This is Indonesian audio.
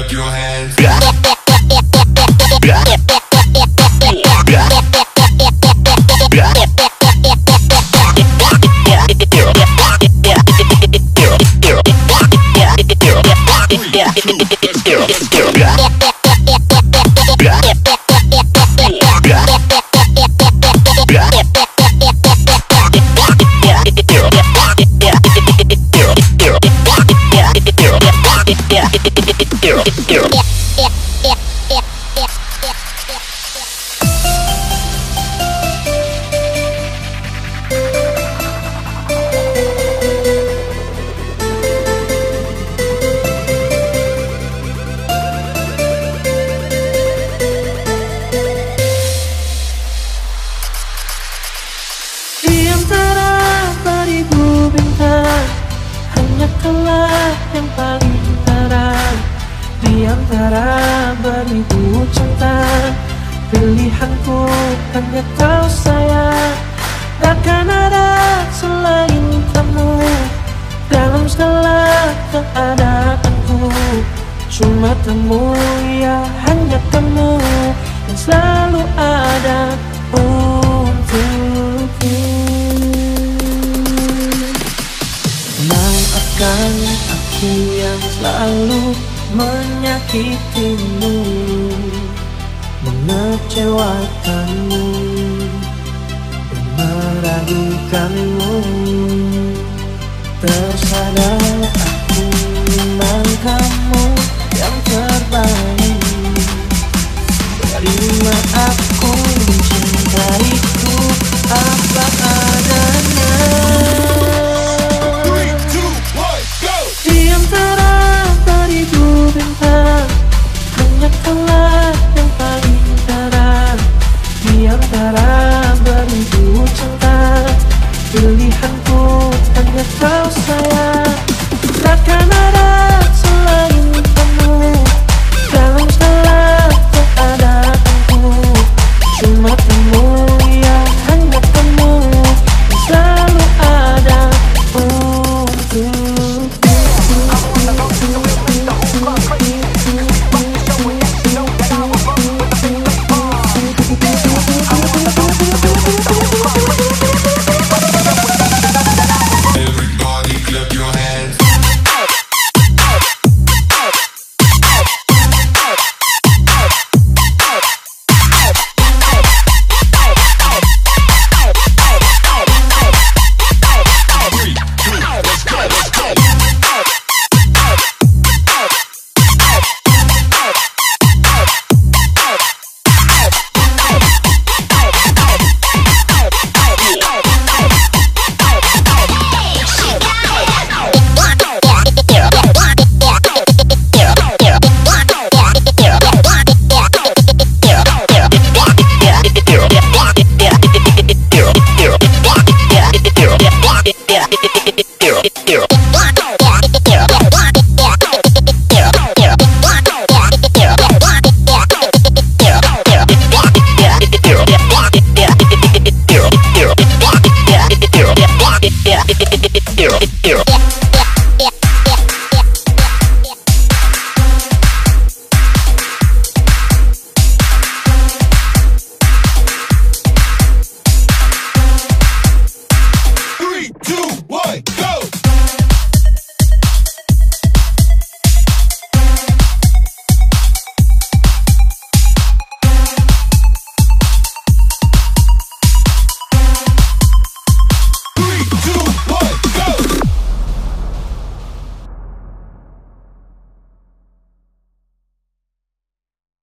up your hands. Yang paling terang Di antara beribu centang Pilihanku hanya kau sayang. Takkan ada selain kamu. Dalam segala keadaanku Cuma kamu, ya hanya kamu. Yang selalu ada untuk selalu menyakitimu Mengecewakanmu Dan meragukanmu. Tersadar aku memang kamu yang terbaik seribu cinta. Pilihanku hanya kau sayang. Takkan era, era.